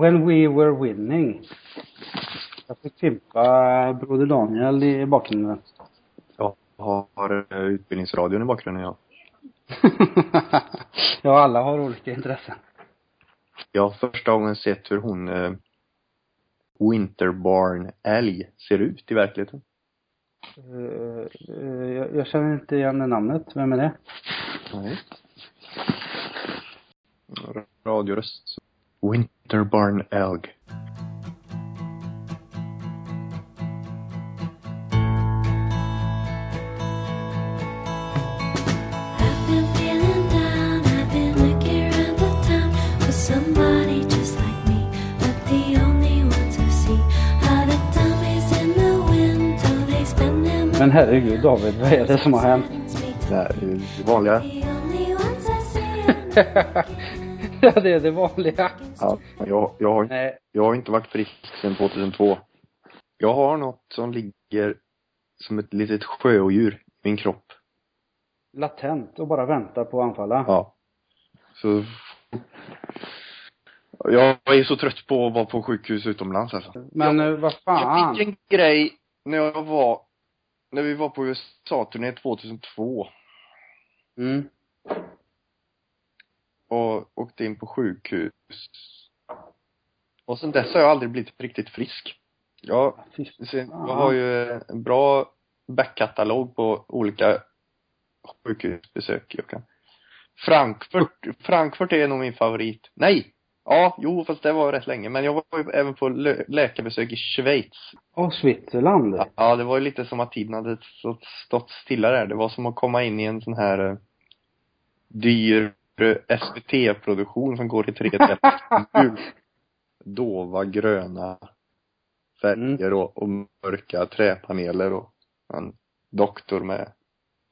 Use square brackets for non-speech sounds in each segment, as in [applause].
When we were winning. Jag fick fimpa Broder Daniel i bakgrunden. Jag har eh, utbildningsradion i bakgrunden, ja. [laughs] ja, alla har olika intressen. Jag har första gången sett hur hon eh, Winterbarn älg ser ut i verkligheten. Uh, uh, jag, jag känner inte igen det namnet. Vem är det? Nej. Radioröst. Winterbarn their Men herregud David, vad är det som har hänt? Det är det vanliga. [laughs] Ja, det är det vanliga. Ja, jag, jag, har, jag har inte varit frisk sedan 2002. Jag har något som ligger som ett litet sjöodjur i min kropp. latent och bara väntar på att anfalla. Ja. Så jag är så trött på att vara på sjukhus utomlands alltså. Men jag, eh, vad fan. jag fick en grej när jag var, när vi var på USA-turné 2002 Mm. Och åkte in på sjukhus. Och sen dess har jag aldrig blivit riktigt frisk. Jag, jag har ju en bra backkatalog på olika sjukhusbesök jag kan. Frankfurt, Frankfurt är nog min favorit. Nej! Ja, jo fast det var rätt länge. Men jag var ju även på lö- läkarbesök i Schweiz. Åh, Switzerland. Ja, det var ju lite som att tiden hade stått, stått stilla där. Det var som att komma in i en sån här eh, dyr SVT-produktion som går i tre delar. Dova, gröna färger och, och mörka träpaneler och en doktor med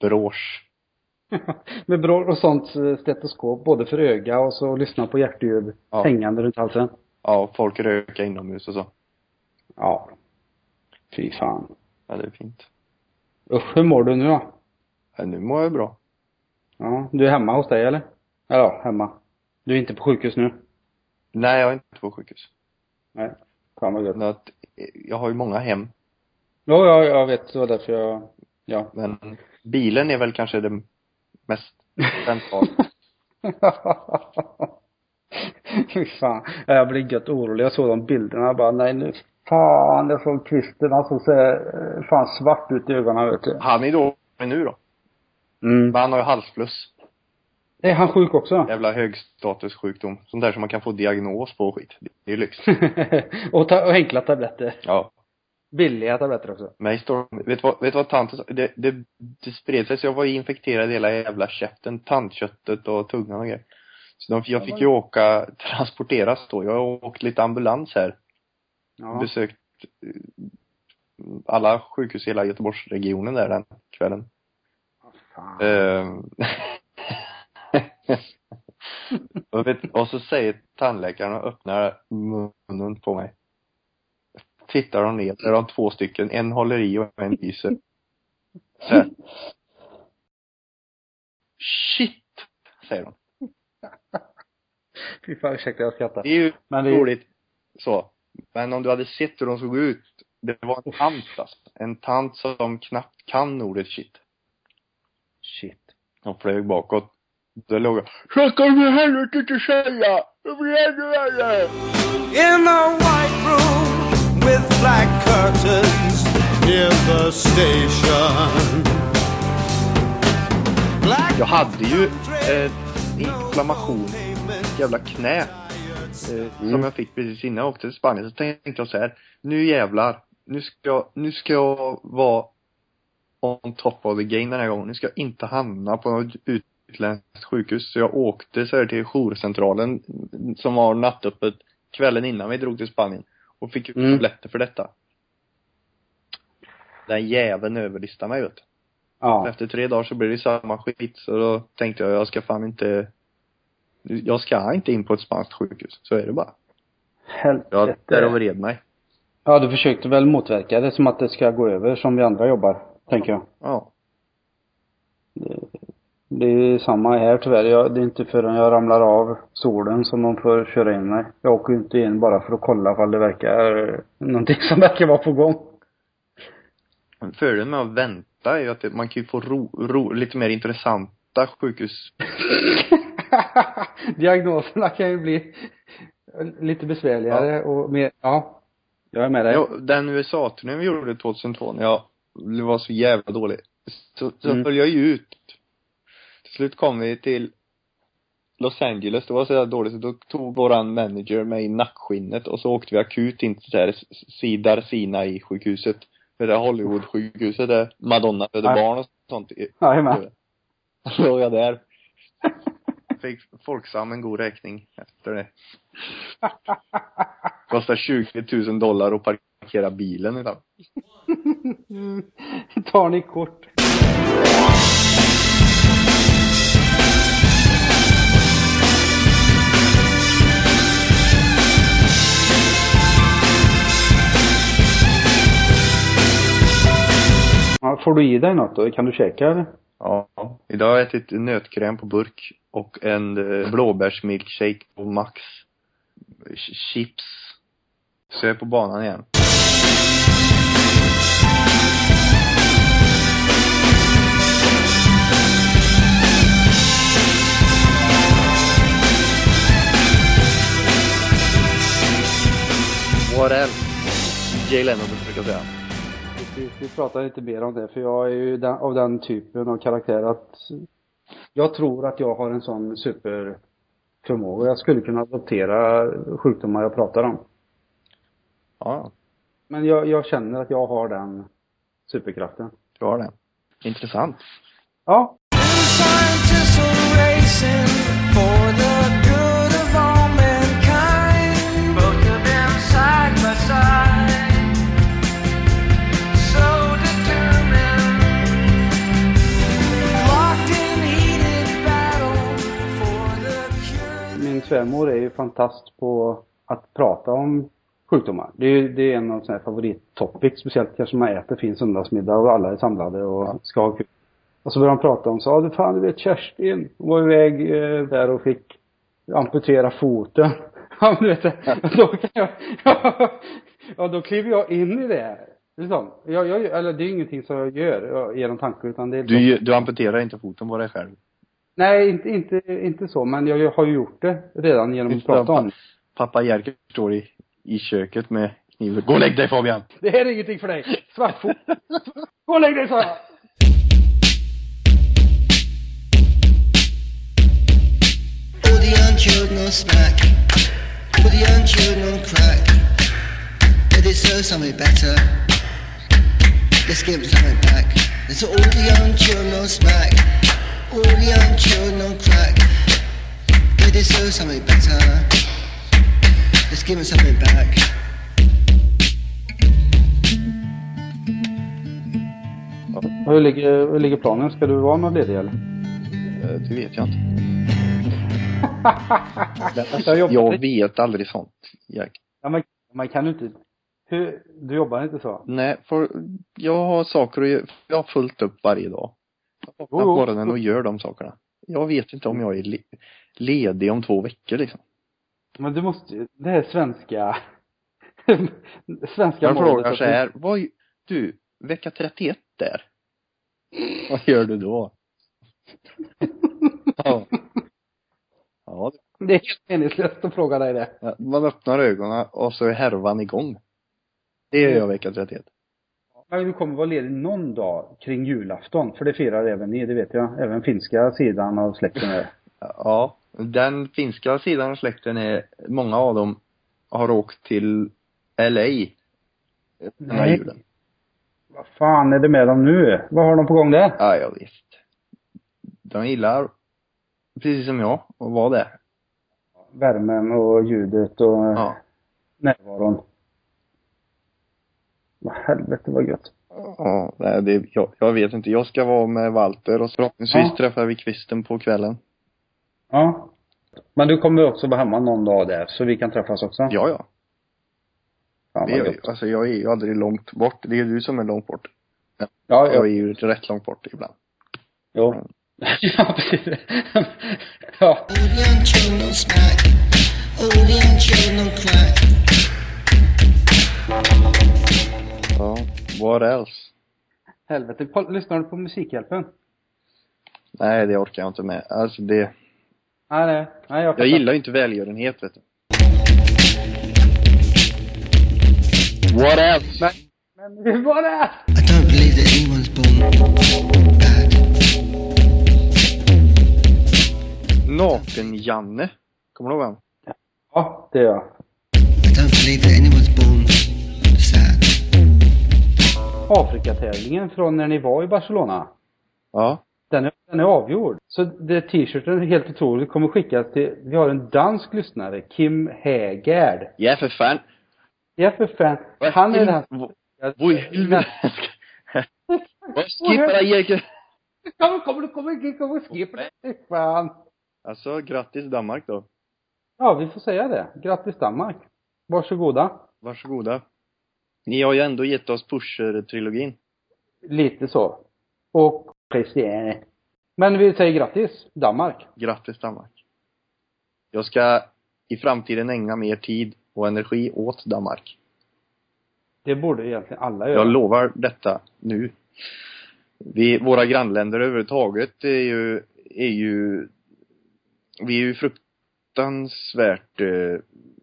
brosch. [laughs] Med bra och sånt eh, stetoskop, både för öga och så lyssna på hjärtljud Ja. hängande runt halsen. Ja, folk röka inomhus och så. Ja. Fy fan. Ja, det är fint. Usch, hur mår du nu då? Ja, nu mår jag bra. Ja, du är hemma hos dig eller? Ja, hemma. Du är inte på sjukhus nu? Nej, jag är inte på sjukhus. Nej. Fan vad gött. Eh, Jag har ju många hem. Ja, ja, jag vet. Det var därför jag, ja. Men bilen är väl kanske det mest centrala. [laughs] Fy fan. Jag blev gött orolig. Jag såg de bilderna. Jag bara, nej nu. Fan, jag såg kvisten. Han såg så här, fan svart ut i ögonen vet du. Han är då nu då. Mm. Men han har ju halsfluss. Är han sjuk också? Jävla högstatussjukdom. Sån där som man kan få diagnos på och skit. Det är lyx. [laughs] och, ta, och enkla tabletter. Ja. Billiga tabletter också. Mig står, vet du vad, vet vad tanten sa? Det, det, det spred sig så jag var infekterad i hela jävla käften, tandköttet och tungan och grejer. Så de, jag fick ju åka, transporteras då. Jag har åkt lite ambulans här. Ja. Besökt eh, alla sjukhus i hela Göteborgsregionen där den kvällen. Fan. [laughs] [laughs] Och, vet, och så säger tandläkaren och öppnar munnen på mig. Tittar de ner, där har de två stycken. En håller i och en lyser. Så. Shit! Säger de. [laughs] Fy fan, ursäkta jag skrattar. Det är ju Men det är- roligt så. Men om du hade sett hur de såg ut. Det var en tant alltså. En tant som knappt kan ordet shit. Shit. De flög bakåt. Då låg jag. Du för helvete inte säga! Det blir ännu värre! in a white room with black curtains near the station. Black Jag hade ju eh, inflammation i ett jävla knä. Eh, Som jag fick precis innan jag åkte till Spanien. Så tänkte jag så här. Nu jävlar. Nu ska jag, nu ska jag vara on top of the game den här gången. Nu ska jag inte hamna på något utländskt sjukhus. Så jag åkte så här till jourcentralen som har nattöppet kvällen innan vi drog till Spanien. Och fick Mm. tabletter för detta. Den jäveln överlistade mig vet. Ja. Efter tre dagar så blir det samma skit. Så då tänkte jag, jag ska fan inte jag ska inte in på ett spanskt sjukhus. Så är det bara. Jag Helvete. där och vred mig. Ja, du försökte väl motverka det som att det ska gå över som vi andra jobbar, tänker jag. Ja. Det, är samma här tyvärr. Jag, det är inte förrän jag ramlar av stolen som de får köra in mig. Jag åker inte in bara för att kolla ifall det verkar, någonting som verkar vara på gång. Fördelen med att vänta är ju att man kan ju få ro, ro, lite mer intressanta sjukhus. [laughs] Diagnoserna kan ju bli lite besvärligare och mer, ja. Jag är med dig. Ja, den USA-turnén vi gjorde 2002, när jag det var så jävla dålig. Så, så Mm. föll jag ju ut. Till slut kom vi till Los Angeles, det var så dåligt så då tog våran manager mig i nackskinnet och så åkte vi akut in till det här Sidar Sinai sjukhuset. Det där Hollywood-sjukhuset där Madonna födde Ja. barn och sånt. Jajamän. Så låg jag där. [laughs] Fick Folksam en god räkning efter det. Kostar 20 000 dollar att parkera bilen idag. [laughs] Mm. Tar ni kort? Får du i dig något då? Kan du käka eller? Ja. Idag har jag ätit nötkräm på burk och en eh, blåbärsmilkshake på Max. Ch- Chips. Så jag är på banan igen. What else? Jay Leno brukar säga. Vi, vi pratar lite mer om det för jag är ju den, av den typen av karaktär att jag tror att jag har en sån superförmåga. Jag skulle kunna adoptera sjukdomar jag pratar om. Ja, Men jag, jag känner att jag har den superkraften. du har det. Intressant. Ja. Svärmor är ju fantast på att prata om sjukdomar. Det är, det är en av sina favorittopics, speciellt kanske man äter fin söndagsmiddag och alla är samlade och ska ha kul. Och så börjar de prata om så, ja du fan du vet Kerstin, hon var iväg eh, där och fick amputera foten. [laughs] Ja men du vet, då kan jag, [laughs] ja då kliver jag in i det. Liksom. Jag, jag, eller det är ingenting som jag gör genom tanke utan det är Du, du amputerar inte foten på dig själv. Nej, inte, inte, inte så, men jag har ju gjort det redan genom att prata om. Pappa Jerker står i, i köket med kniven. Gå och lägg dig Fabian! Det här är ingenting för dig. Svartfot. Gå och lägg dig sa jag. Let's give them something back. It's all the unchilled no smack. All the unchilled no crack. They deserve something better. Let's give them something back. Hur ligger, hur ligger planen? Ska du vara någon ledig eller? Eh, Det vet jag inte. [laughs] Jag Jag vet aldrig sånt, Jerker. Ja, men man kan inte. Hur, du jobbar inte så? Nej, för jag har saker att göra. Jag har fullt upp varje dag. Jag vaknar på morgonen och gör de sakerna. Jag vet inte om jag är le ledig om två veckor liksom. Men du måste ju, det här svenska, [laughs] svenska Jag frågar så här, vad, du, vecka 31 där. Vad gör du då? [laughs] ja. Ja, Det är helt meningslöst att fråga dig det. det- man öppnar ögonen och så är härvan igång. Det gör jag vecka 31. Du kommer vara ledig någon dag kring julafton, för det firar även ni, det vet jag. Även finska sidan av släkten är. [laughs] Ja, den finska sidan av släkten är, många av dem har åkt till LA den här Nej. julen. Vad fan är det med dem nu? Vad har de på gång där? Ja, ja visst. De gillar, precis som jag, att vara där. Värmen och ljudet och Ja. närvaron. Vad helvete vad gött. Ja, nej, det, jag, jag vet inte. Jag ska vara med Walter och förhoppningsvis Ja. träffar vi kvisten på kvällen. Ja. Men du kommer också vara hemma någon dag där, så vi kan träffas också? Ja, ja. Fan, Det ju- alltså jag är ju aldrig långt bort. Det är du som är långt bort. Ja, Jag ja. är ju rätt långt bort ibland. Jo. [laughs] ja, precis. ja. Ja, what else? Helvete, lyssnar du på Musikhjälpen? Nej, det orkar jag inte med. Alltså det, Nej, nej. nej jag, jag gillar ju inte välgörenhet vet du. What else? Men, men var det? I don't believe that anyone's born bad. Naken-Janne. Kommer du ihåg han? Ja, det gör jag. I don't believe that anyone's born. Afrikatävlingen från när ni var i Barcelona. Ja. Den är, den är avgjord. Så det t-shirten helt otroligt kommer skickas till, vi har en dansk lyssnare, Kim Hägärd. Ja, för fan. Ja för fan. Han är den Vad i helvete? [laughs] Vad skippar jag Erik? Kom, kom, skippa det. Fan. Alltså, grattis Danmark då. Ja, vi får säga det. Grattis Danmark. Varsågoda. Varsågoda. Ni har ju ändå gett oss Pusher-trilogin. Lite så. Och Christian. Men vi säger grattis, Danmark. Grattis Danmark. Jag ska i framtiden ägna mer tid och energi åt Danmark. Det borde egentligen alla göra. Jag lovar detta nu. Vi, våra grannländer överhuvudtaget är ju, är ju, vi är ju fruktansvärt, eh,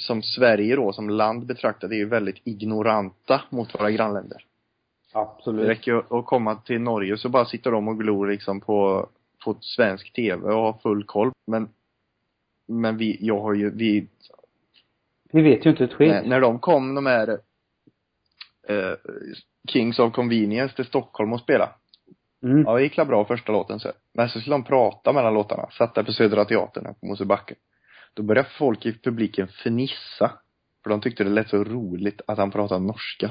som Sverige då, som land betraktat, är ju väldigt ignoranta mot våra grannländer. Det Absolut. räcker ju att komma till Norge så bara sitter de och glor liksom på, på svensk tv och har full koll. Men, men vi, jag har ju, vi, Vi vet ju inte ett skit. när, när de kom, de här eh, Kings of Convenience till Stockholm och spela. Mm. Ja, det gick bra första låten så. Men så skulle de prata mellan låtarna. Satt där på Södra Teatern här på Mosebacke. Då började folk i publiken fnissa. För de tyckte det lät så roligt att han pratade norska.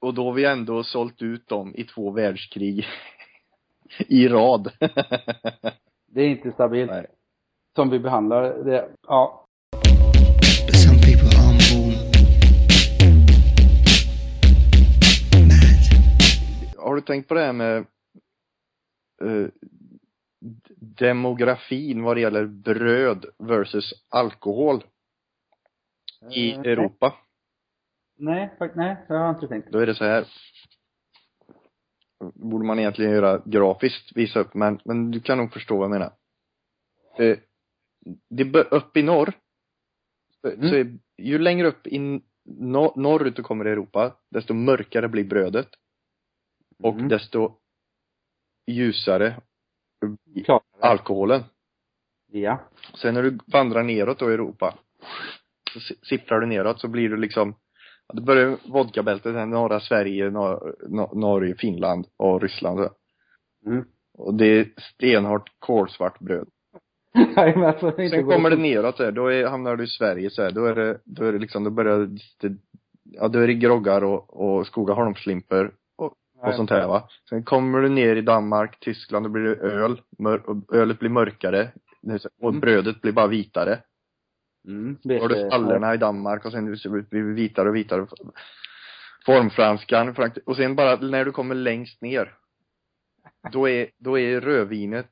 Och då har vi ändå sålt ut dem i två världskrig. I rad. Det är inte stabilt. Nej. Som vi behandlar det. Ja. Har du tänkt på det här med eh, demografin vad det gäller bröd versus alkohol i Eh, Europa? Nej, fakt- nej, jag har inte tänkt. Då är det så här. Borde man egentligen göra grafiskt, visa upp, men, men du kan nog förstå vad jag menar. Eh, det upp i norr, så, Mm. så är, ju längre upp i nor, norrut du kommer i Europa, desto mörkare blir brödet. Och Mm. desto ljusare Klart. alkoholen. Ja. Sen när du vandrar neråt då i Europa, så si- sipprar du neråt så blir du liksom, då börjar vodkabältet här, norra Sverige, nor, nor, Norge, Finland och Ryssland. Så. Mm. Och det är stenhårt kolsvart bröd. [laughs] Nej, men alltså, Sen kommer det neråt så här, då är, hamnar du i Sverige så här, då är det, då är det liksom, då börjar det, ja då är det groggar och, och Skogaholmslimper och, Nej. sånt här va. Sen kommer du ner i Danmark, Tyskland, då blir det öl, mör, ölet blir mörkare, och Mm. brödet blir bara vitare. Mm. Då har du fallerna i Danmark och sen blir det vitare och vitare. Formfranskan, och sen bara när du kommer längst ner. Då är, då är rödvinet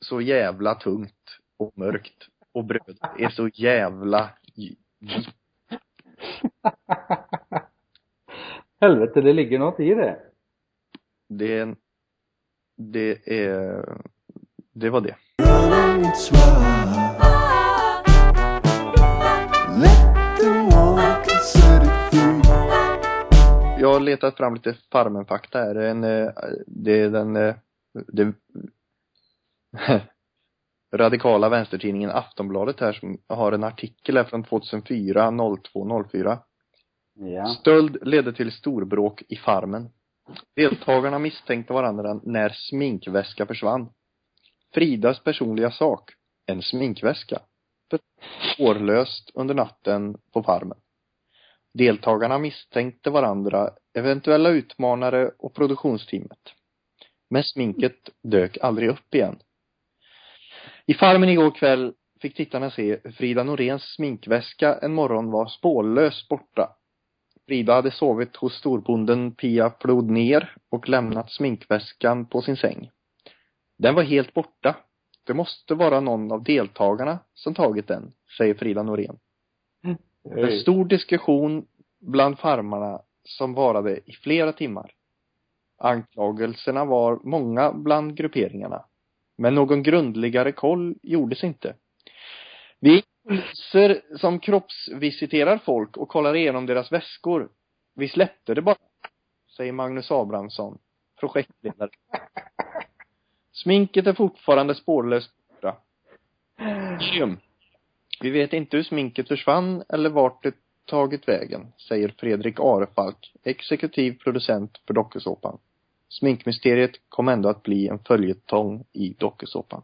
så jävla tungt och mörkt. Och brödet är så jävla. Helvete, det ligger något i det. Det är det är, det var det. Jag har letat fram lite Farmen-fakta här. Det är En, eh, det är den, eh, det, [laughs] radikala vänstertidningen Aftonbladet här som har en artikel här från 2004, 0204. Ja. Stöld ledde till storbråk i Farmen. Deltagarna misstänkte varandra när sminkväska försvann. Fridas personliga sak, en sminkväska, spårlöst under natten på Farmen. Deltagarna misstänkte varandra, eventuella utmanare och produktionsteamet. Men sminket dök aldrig upp igen. I Farmen igår kväll fick tittarna se hur Frida Noréns sminkväska en morgon var spårlöst borta. Frida hade sovit hos storbonden Pia Flod ner och lämnat sminkväskan på sin säng. Den var helt borta. Det måste vara någon av deltagarna som tagit den, säger Frida Norén. En stor diskussion bland farmarna som varade i flera timmar. Anklagelserna var många bland grupperingarna. Men någon grundligare koll gjordes inte. Vi poliser som kroppsvisiterar folk och kollar igenom deras väskor. Vi släppte det bara, säger Magnus Abrahamsson, projektledare. Sminket är fortfarande spårlöst borta. Vi vet inte hur sminket försvann eller vart det tagit vägen, säger Fredrik Arefalk, exekutiv producent för dokusåpan. Sminkmysteriet kom ändå att bli en följetong i dokusåpan.